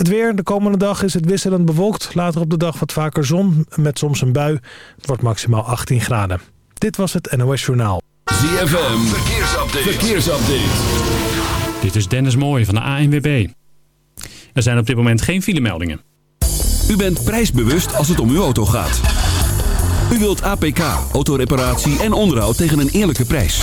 Het weer. De komende dag is het wisselend bewolkt. Later op de dag wat vaker zon met soms een bui. Het wordt maximaal 18 graden. Dit was het NOS Journaal. ZFM. Verkeersupdate. Verkeersupdate. Dit is Dennis Mooij van de ANWB. Er zijn op dit moment geen filemeldingen. U bent prijsbewust als het om uw auto gaat. U wilt APK, autoreparatie en onderhoud tegen een eerlijke prijs.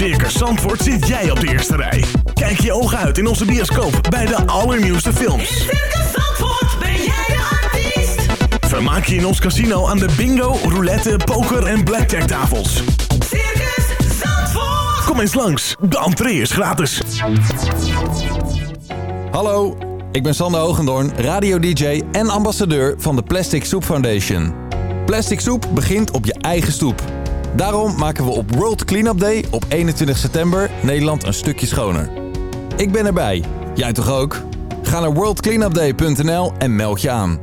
Circus Zandvoort zit jij op de eerste rij. Kijk je ogen uit in onze bioscoop bij de allernieuwste In films. Circus Zandvoort ben jij de artiest. Vermaak je in ons casino aan de bingo, roulette, poker en blackjack tafels. Circus Zandvoort. Kom eens langs, de entree is gratis. Hallo, ik ben Sander Hogendoorn, radio-dj en ambassadeur van de Plastic Soup Foundation. Plastic soep begint op je eigen stoep. Daarom maken we op World Cleanup Day op 21 september Nederland een stukje schoner. Ik ben erbij. Jij toch ook? Ga naar worldcleanupday.nl en meld je aan.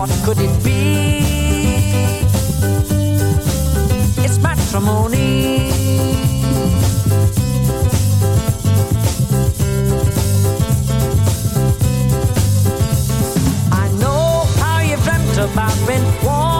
What could it be? It's matrimony. I know how you've dreamt about being walk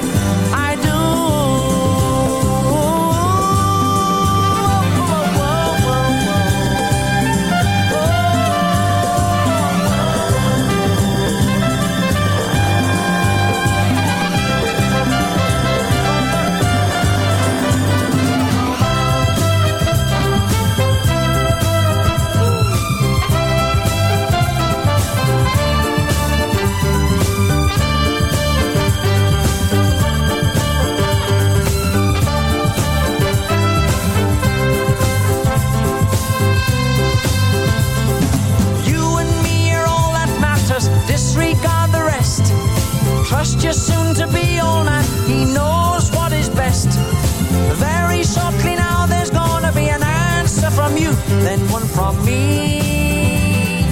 me.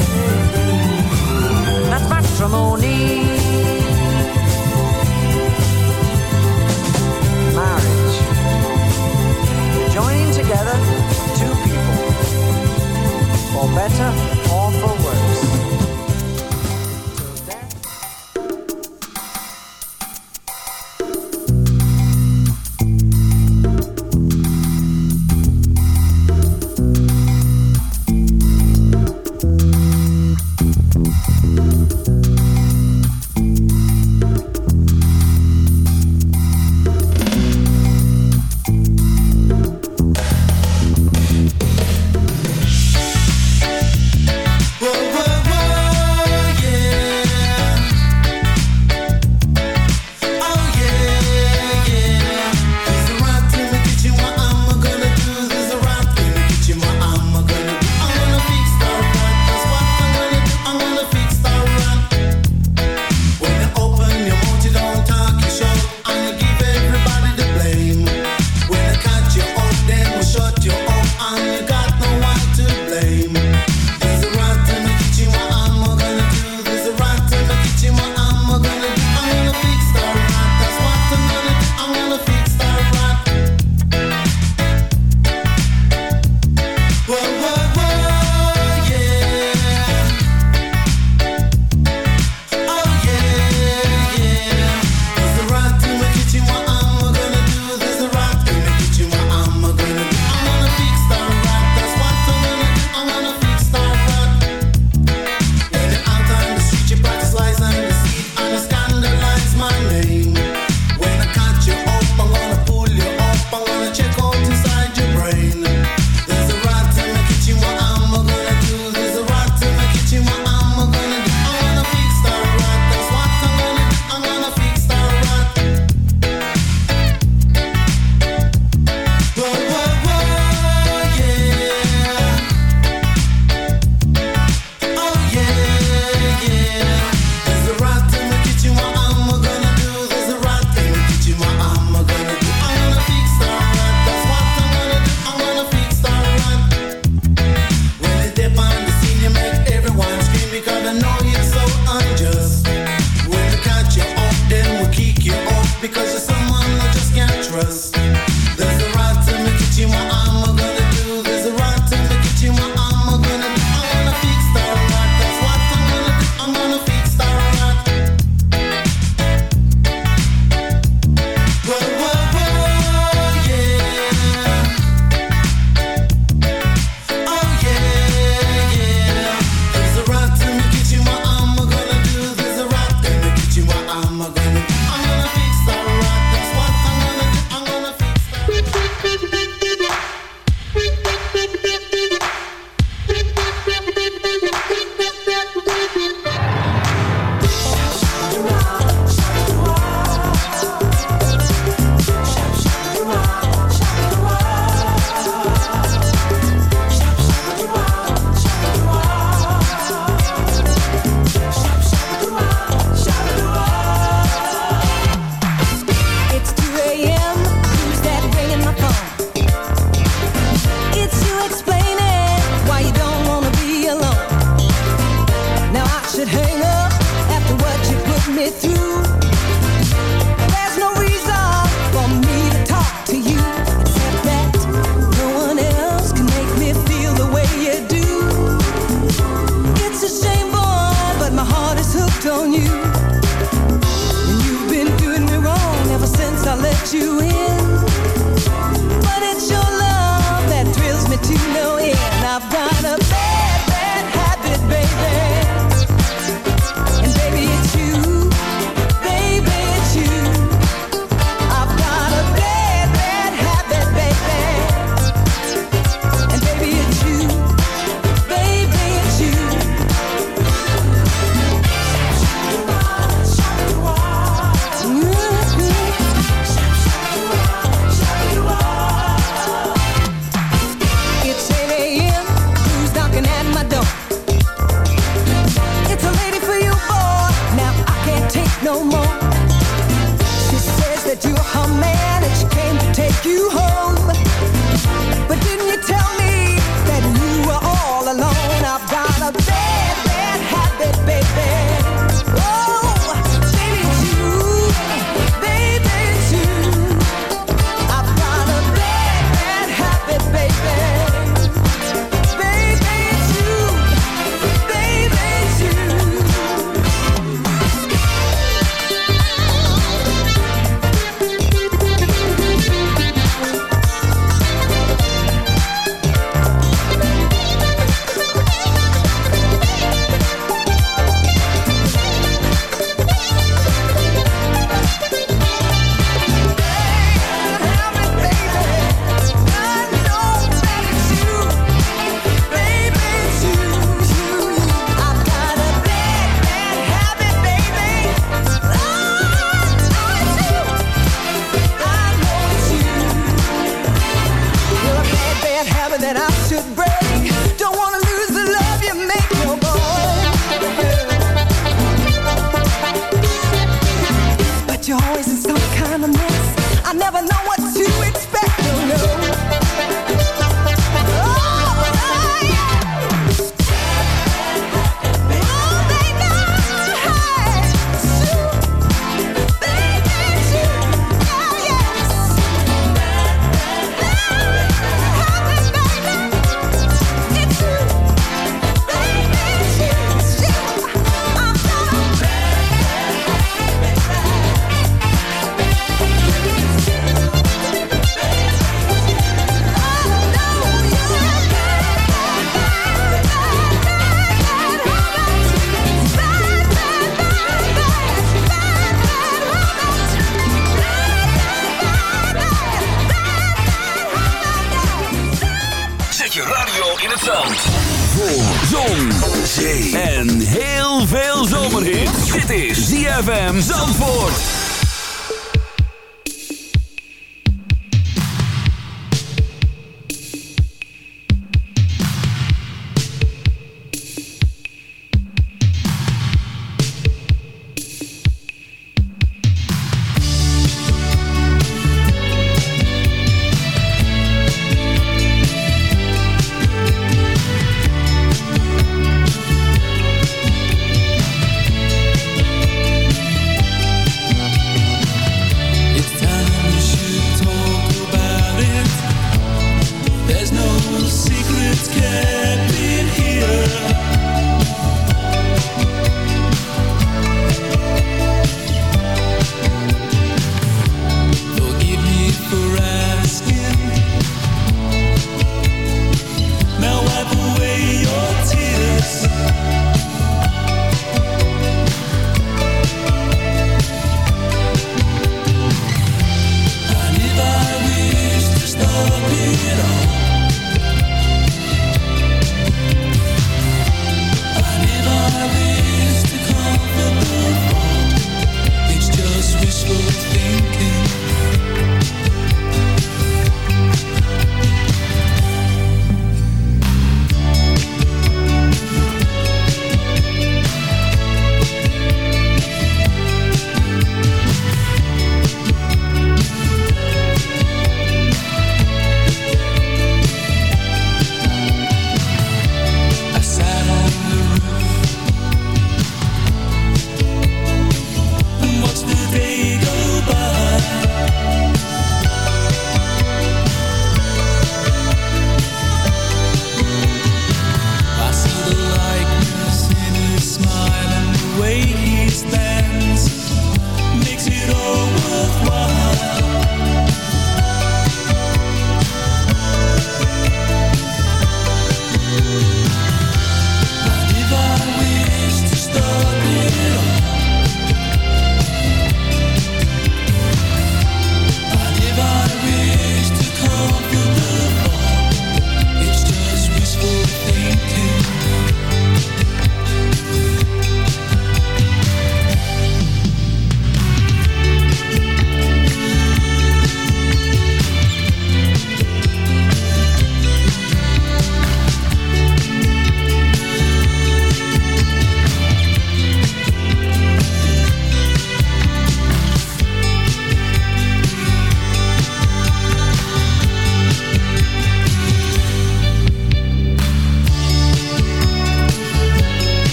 That's matrimony. Marriage. Joining together two people for better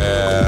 Yeah.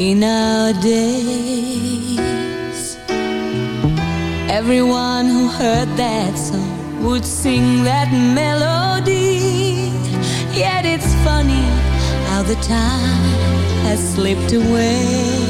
in our days. Everyone who heard that song would sing that melody. Yet it's funny how the time has slipped away.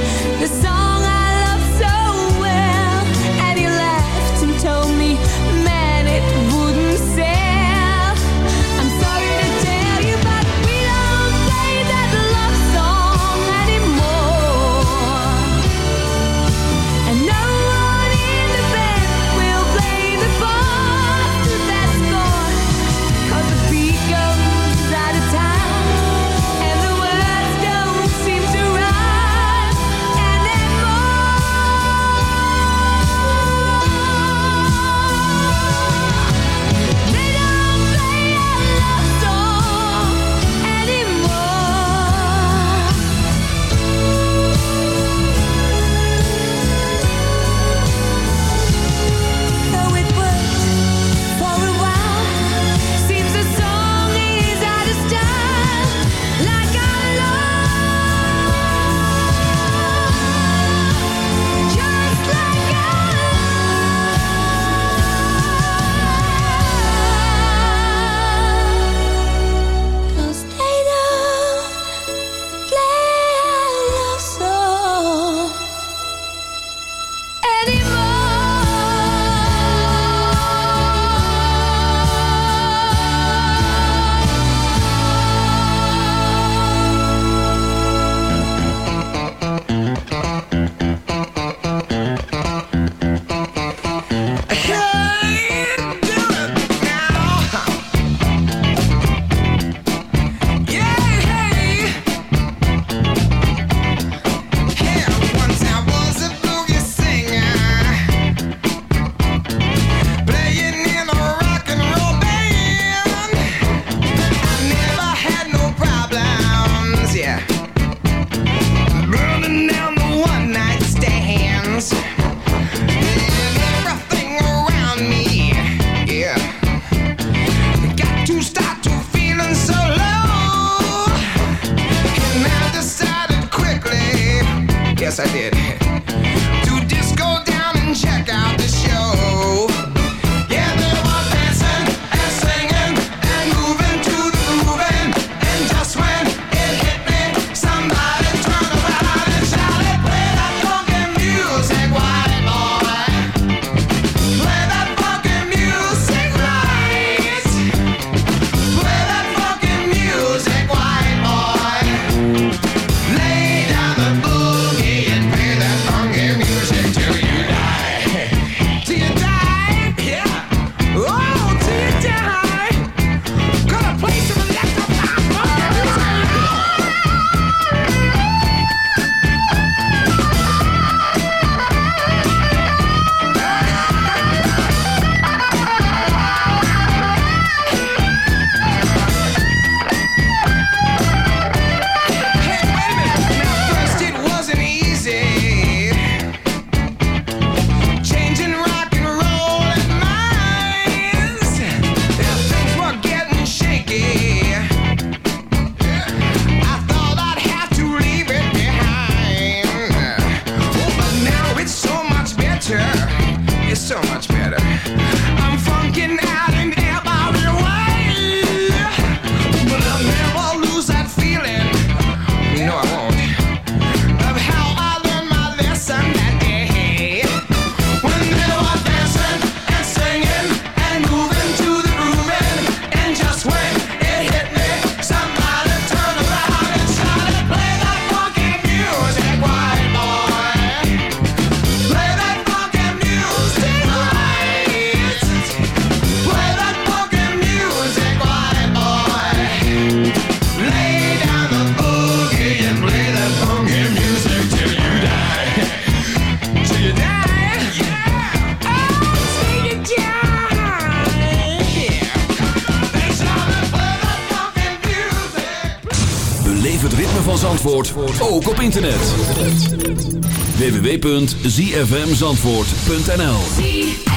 www.zfmzandvoort.nl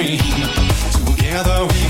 Together we